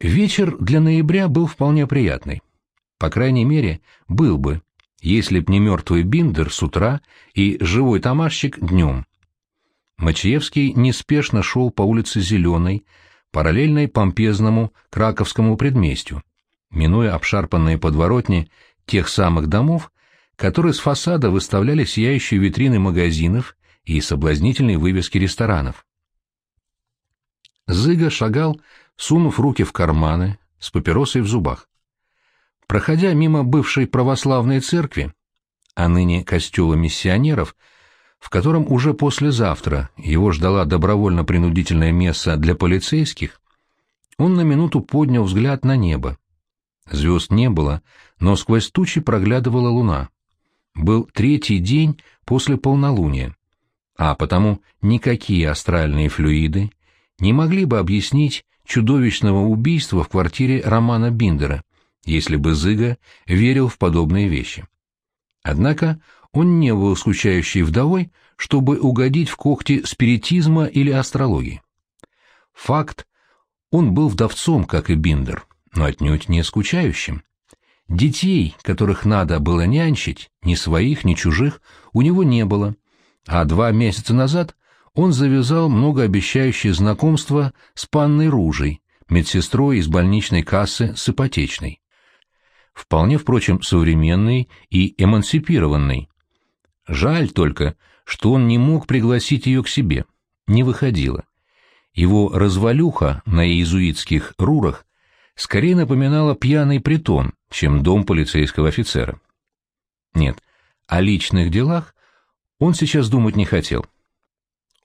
Вечер для ноября был вполне приятный. По крайней мере, был бы, если б не мертвый Биндер с утра и живой тамашчик днем. Мачиевский неспешно шел по улице Зеленой, параллельной помпезному краковскому предместью, минуя обшарпанные подворотни тех самых домов, которые с фасада выставляли сияющие витрины магазинов и соблазнительные вывески ресторанов. Зыга шагал, сунув руки в карманы, с папиросой в зубах. Проходя мимо бывшей православной церкви, а ныне костела миссионеров, в котором уже послезавтра его ждала добровольно-принудительная месса для полицейских, он на минуту поднял взгляд на небо. Звезд не было, но сквозь тучи проглядывала луна. Был третий день после полнолуния, а потому никакие астральные флюиды не могли бы объяснить чудовищного убийства в квартире Романа Биндера, если бы Зыга верил в подобные вещи. Однако он не был скучающей вдовой, чтобы угодить в когти спиритизма или астрологии. Факт, он был вдовцом, как и Биндер, но отнюдь не скучающим. Детей, которых надо было нянчить, ни своих, ни чужих, у него не было, а два месяца назад он завязал многообещающее знакомство с панной Ружей, медсестрой из больничной кассы с ипотечной. Вполне, впрочем, современной и эмансипированной. Жаль только, что он не мог пригласить ее к себе, не выходила. Его развалюха на иезуитских рурах скорее напоминала пьяный притон, чем дом полицейского офицера. Нет, о личных делах он сейчас думать не хотел.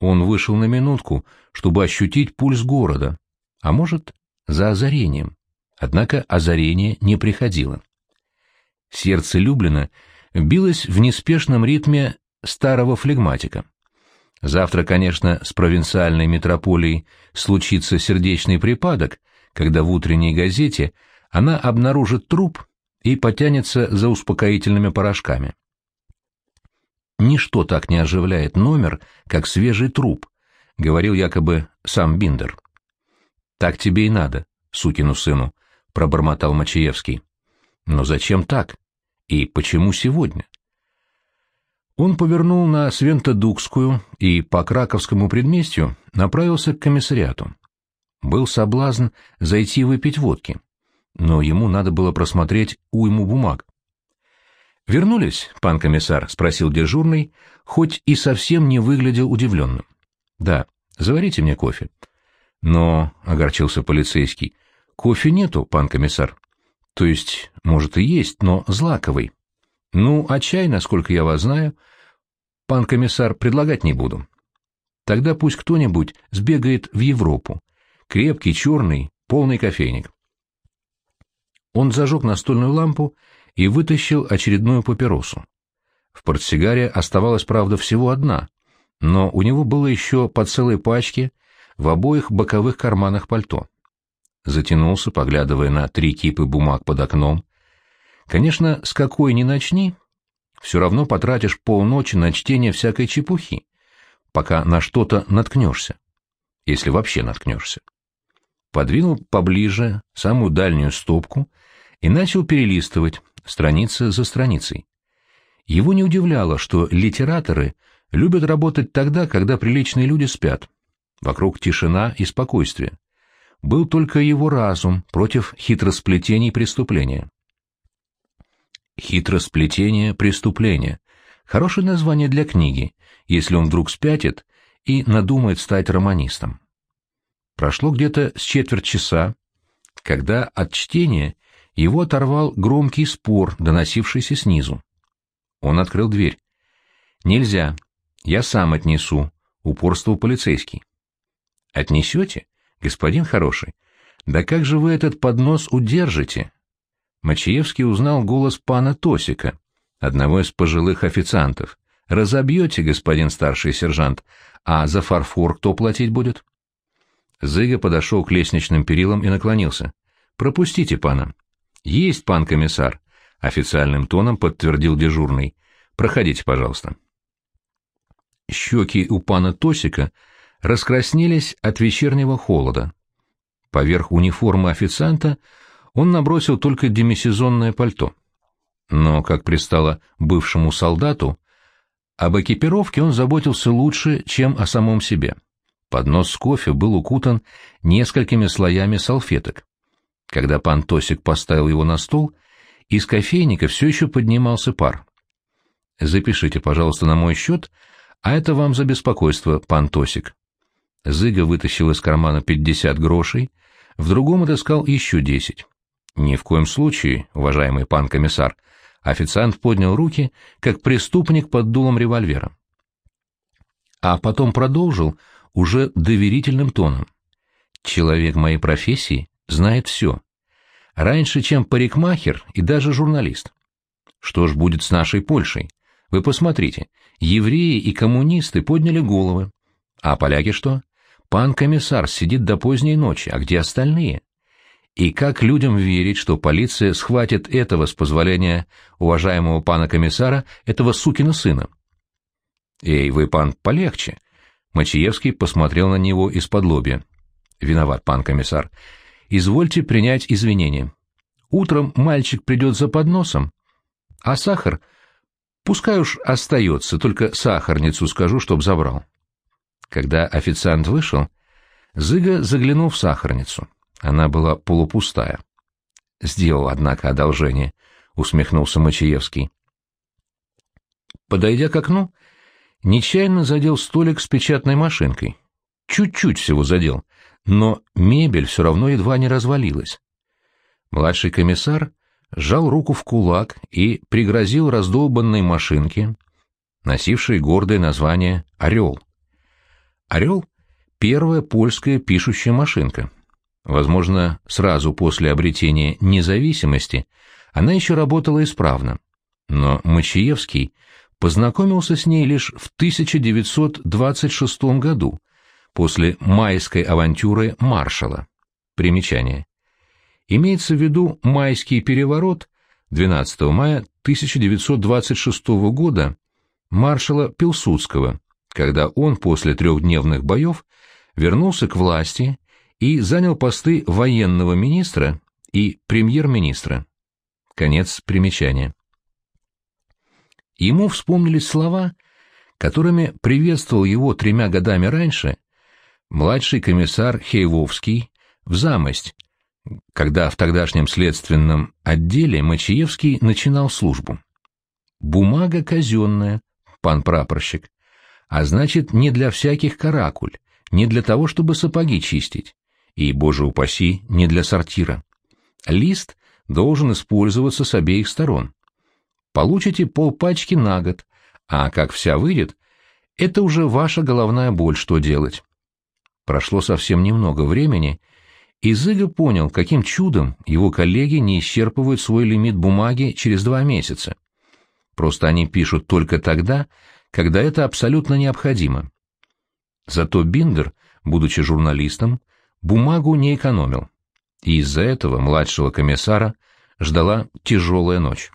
Он вышел на минутку, чтобы ощутить пульс города, а может, за озарением. Однако озарение не приходило. Сердце Люблина билось в неспешном ритме старого флегматика. Завтра, конечно, с провинциальной метрополией случится сердечный припадок, когда в утренней газете она обнаружит труп и потянется за успокоительными порошками. Ничто так не оживляет номер, как свежий труп, — говорил якобы сам Биндер. — Так тебе и надо, сукину сыну, — пробормотал Мачиевский. — Но зачем так? И почему сегодня? Он повернул на Свентодукскую и по Краковскому предместью направился к комиссариату. Был соблазн зайти выпить водки, но ему надо было просмотреть уйму бумаг. «Вернулись, пан комиссар?» — спросил дежурный, хоть и совсем не выглядел удивленным. «Да, заварите мне кофе». «Но», — огорчился полицейский, — «кофе нету, пан комиссар». «То есть, может, и есть, но злаковый». «Ну, а чай, насколько я вас знаю, пан комиссар, предлагать не буду». «Тогда пусть кто-нибудь сбегает в Европу. Крепкий, черный, полный кофейник». Он зажег настольную лампу и вытащил очередную папиросу. В портсигаре оставалась, правда, всего одна, но у него было еще по целой пачке в обоих боковых карманах пальто. Затянулся, поглядывая на три кипы бумаг под окном. Конечно, с какой ни начни, все равно потратишь полночи на чтение всякой чепухи, пока на что-то наткнешься, если вообще наткнешься. Подвинул поближе самую дальнюю стопку и начал перелистывать, страница за страницей. Его не удивляло, что литераторы любят работать тогда, когда приличные люди спят. Вокруг тишина и спокойствие. Был только его разум против хитросплетений преступления. Хитросплетение преступления. Хорошее название для книги, если он вдруг спятит и надумает стать романистом. Прошло где-то с четверть часа, когда от чтения его оторвал громкий спор, доносившийся снизу. Он открыл дверь. «Нельзя. Я сам отнесу», — упорствовал полицейский. «Отнесете, господин хороший? Да как же вы этот поднос удержите?» Мачиевский узнал голос пана Тосика, одного из пожилых официантов. «Разобьете, господин старший сержант, а за фарфор кто платить будет?» Зыга подошел к лестничным перилам и наклонился. «Пропустите пана». «Есть, пан комиссар», — официальным тоном подтвердил дежурный. «Проходите, пожалуйста». Щеки у пана Тосика раскраснелись от вечернего холода. Поверх униформы официанта он набросил только демисезонное пальто. Но, как пристало бывшему солдату, об экипировке он заботился лучше, чем о самом себе. Поднос с кофе был укутан несколькими слоями салфеток. Когда пан Тосик поставил его на стол, из кофейника все еще поднимался пар. «Запишите, пожалуйста, на мой счет, а это вам за беспокойство, пан Тосик». Зыга вытащил из кармана пятьдесят грошей, в другом отыскал еще десять. «Ни в коем случае, уважаемый пан комиссар», официант поднял руки, как преступник под дулом револьвера. А потом продолжил уже доверительным тоном. «Человек моей профессии знает все. Раньше, чем парикмахер и даже журналист. Что ж будет с нашей Польшей? Вы посмотрите, евреи и коммунисты подняли головы. А поляки что? Пан комиссар сидит до поздней ночи, а где остальные? И как людям верить, что полиция схватит этого, с позволения уважаемого пана комиссара, этого сукина сына? Эй, вы, пан, полегче. Мачиевский посмотрел на него из-под лобья. Виноват, пан комиссар. Извольте принять извинения. Утром мальчик придет за подносом, а сахар... Пускай уж остается, только сахарницу скажу, чтоб забрал. Когда официант вышел, Зыга заглянул в сахарницу. Она была полупустая. Сделал, однако, одолжение, — усмехнулся Мачиевский. Подойдя к окну, нечаянно задел столик с печатной машинкой. Чуть-чуть всего задел — но мебель все равно едва не развалилась. Младший комиссар сжал руку в кулак и пригрозил раздолбанной машинке, носившей гордое название «Орел». «Орел» — первая польская пишущая машинка. Возможно, сразу после обретения независимости она еще работала исправно. Но Мачиевский познакомился с ней лишь в 1926 году, после майской авантюры маршала. Примечание. Имеется в виду майский переворот 12 мая 1926 года маршала Пилсудского, когда он после трехдневных боев вернулся к власти и занял посты военного министра и премьер-министра. Конец примечания. Ему вспомнились слова, которыми приветствовал его тремя годами раньше младший комиссар Хейвовский в замость, когда в тогдашнем следственном отделе Мачиевский начинал службу. Бумага казенная, пан прапорщик, а значит, не для всяких каракуль, не для того, чтобы сапоги чистить, и, боже упаси, не для сортира. Лист должен использоваться с обеих сторон. Получите полпачки на год, а как вся выйдет, это уже ваша головная боль, что делать. Прошло совсем немного времени, и Зыга понял, каким чудом его коллеги не исчерпывают свой лимит бумаги через два месяца. Просто они пишут только тогда, когда это абсолютно необходимо. Зато Биндер, будучи журналистом, бумагу не экономил, и из-за этого младшего комиссара ждала тяжелая ночь.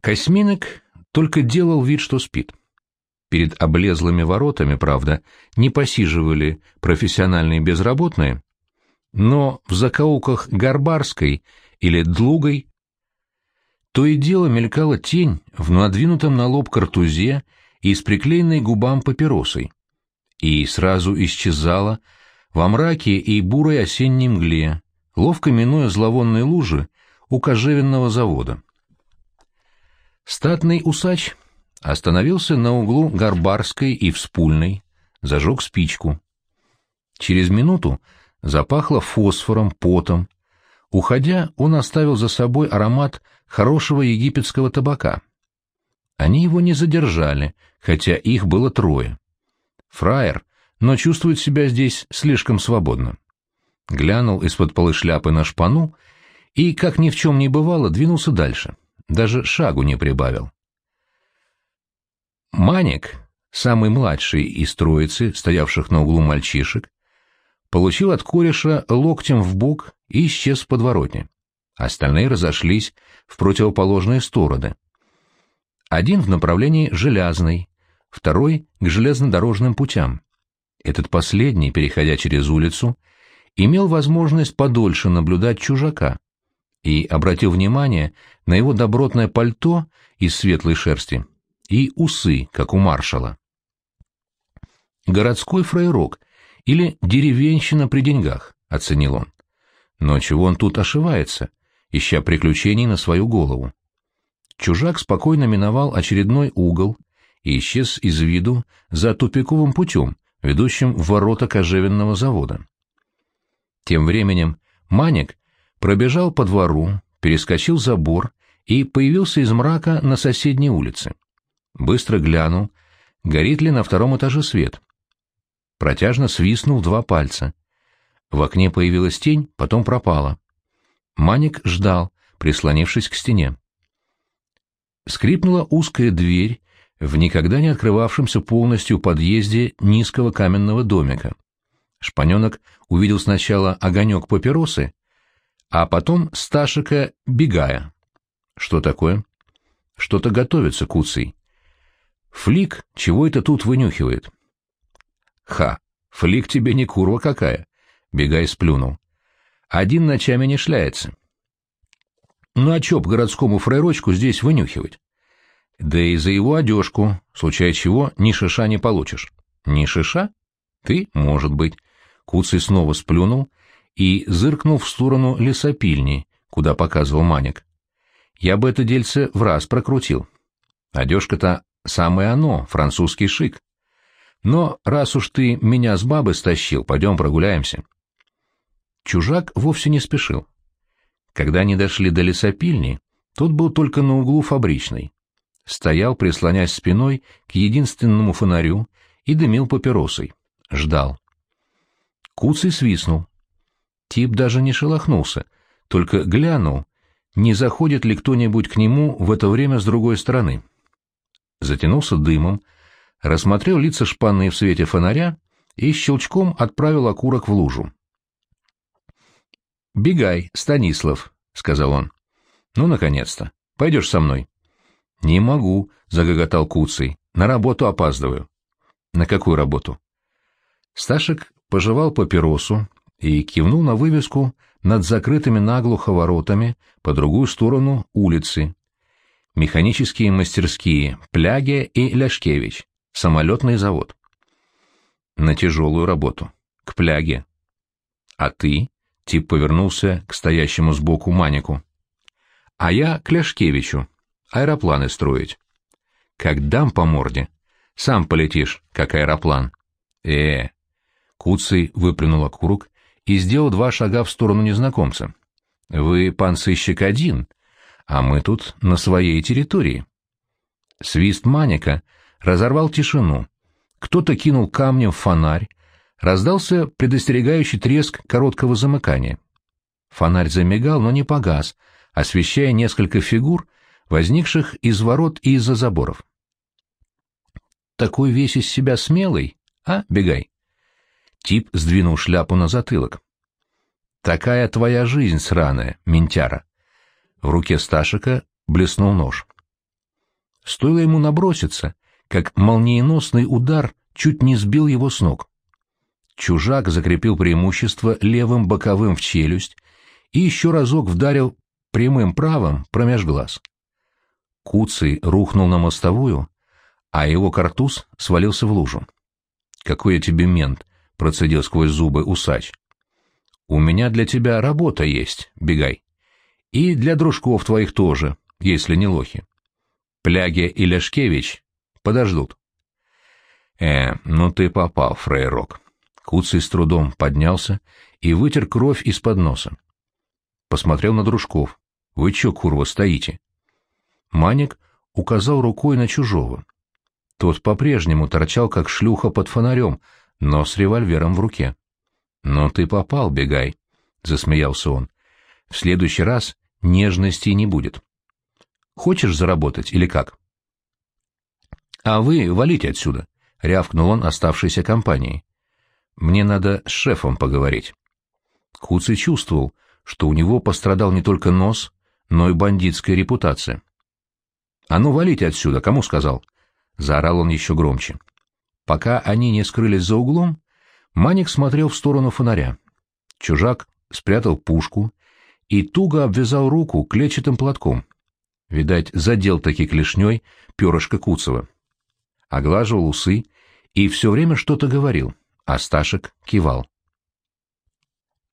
Косминок только делал вид, что спит. Перед облезлыми воротами, правда, не посиживали профессиональные безработные, но в закоулках Горбарской или Длугой то и дело мелькала тень в надвинутом на лоб картузе и с приклеенной губам папиросой, и сразу исчезала во мраке и бурой осенней мгле, ловко минуя зловонные лужи у кожевенного завода. Статный усач Остановился на углу Горбарской и Вспульной, зажег спичку. Через минуту запахло фосфором, потом. Уходя, он оставил за собой аромат хорошего египетского табака. Они его не задержали, хотя их было трое. Фраер, но чувствует себя здесь слишком свободно. Глянул из-под полы шляпы на шпану и, как ни в чем не бывало, двинулся дальше. Даже шагу не прибавил. Маник, самый младший из троицы, стоявших на углу мальчишек, получил от кореша локтем в бок и исчез в подворотне. Остальные разошлись в противоположные стороны. Один в направлении Железной, второй — к железнодорожным путям. Этот последний, переходя через улицу, имел возможность подольше наблюдать чужака и обратил внимание на его добротное пальто из светлой шерсти и усы, как у маршала. «Городской фрейрок или деревенщина при деньгах», — оценил он. «Но чего он тут ошивается, ища приключений на свою голову?» Чужак спокойно миновал очередной угол и исчез из виду за тупиковым путем, ведущим в ворота кожевенного завода. Тем временем Маник пробежал по двору, перескочил забор и появился из мрака на соседней улице. Быстро глянул, горит ли на втором этаже свет. Протяжно свистнул два пальца. В окне появилась тень, потом пропала. Маник ждал, прислонившись к стене. Скрипнула узкая дверь в никогда не открывавшемся полностью подъезде низкого каменного домика. Шпаненок увидел сначала огонек папиросы, а потом Сташика бегая. Что такое? Что-то готовится, Куций. Флик чего это тут вынюхивает? Ха, Флик тебе не курва какая. Бегай сплюнул. Один ночами не шляется. Ну а чё б городскому фрейрочку здесь вынюхивать? Да и за его одежку, случай чего, ни шиша не получишь. Ни шиша? Ты, может быть. Куцый снова сплюнул и зыркнул в сторону лесопильни, куда показывал Маник. Я бы это дельце в раз прокрутил. Одежка-то самое оно, французский шик. Но раз уж ты меня с бабы стащил, пойдем прогуляемся. Чужак вовсе не спешил. Когда они дошли до лесопильни, тот был только на углу фабричной. Стоял, прислонясь спиной к единственному фонарю, и дымил папиросой. Ждал. Куцый свистнул. Тип даже не шелохнулся, только глянул, не заходит ли кто-нибудь к нему в это время с другой стороны. Затянулся дымом, рассмотрел лица шпанные в свете фонаря и щелчком отправил окурок в лужу. «Бегай, Станислав», — сказал он. «Ну, наконец-то. Пойдешь со мной?» «Не могу», — загоготал Куцый. «На работу опаздываю». «На какую работу?» Сташек пожевал папиросу и кивнул на вывеску над закрытыми наглухо воротами по другую сторону улицы. Механические мастерские Пляге и Ляшкевич. Самолетный завод. На тяжелую работу. К Пляге. А ты? Тип повернулся к стоящему сбоку Манику. А я к Ляшкевичу. Аэропланы строить. Как дам по морде. Сам полетишь, как аэроплан. Э, Куцый выплюнул окурок и сделал два шага в сторону незнакомца. «Вы, пан сыщик, один, а мы тут на своей территории». Свист маника разорвал тишину. Кто-то кинул камнем в фонарь, раздался предостерегающий треск короткого замыкания. Фонарь замигал, но не погас, освещая несколько фигур, возникших из ворот и из-за заборов. «Такой весь из себя смелый, а, бегай!» Тип сдвинул шляпу на затылок. «Такая твоя жизнь сраная, ментяра!» В руке Сташика блеснул нож. Стоило ему наброситься, как молниеносный удар чуть не сбил его с ног. Чужак закрепил преимущество левым боковым в челюсть и еще разок вдарил прямым правым промеж глаз. Куцый рухнул на мостовую, а его картуз свалился в лужу. «Какой я тебе мент!» — процедил сквозь зубы усач. «У меня для тебя работа есть, бегай. И для дружков твоих тоже, если не лохи. Пляге и Ляшкевич подождут». «Э, ну ты попал, фрейрок». Куцый с трудом поднялся и вытер кровь из-под носа. Посмотрел на дружков. «Вы чё, курва, стоите?» Маник указал рукой на чужого. Тот по-прежнему торчал, как шлюха под фонарем, но с револьвером в руке. «Но ты попал, бегай», — засмеялся он. «В следующий раз нежностей не будет. Хочешь заработать или как?» «А вы валите отсюда», — рявкнул он оставшейся компанией. «Мне надо с шефом поговорить». Куцый чувствовал, что у него пострадал не только нос, но и бандитская репутация. «А ну, валите отсюда! Кому сказал?» — заорал он еще громче. Пока они не скрылись за углом, Маник смотрел в сторону фонаря. Чужак спрятал пушку и туго обвязал руку клетчатым платком. Видать, задел таки клешней перышко Куцева. Оглаживал усы и все время что-то говорил, а Сташек кивал.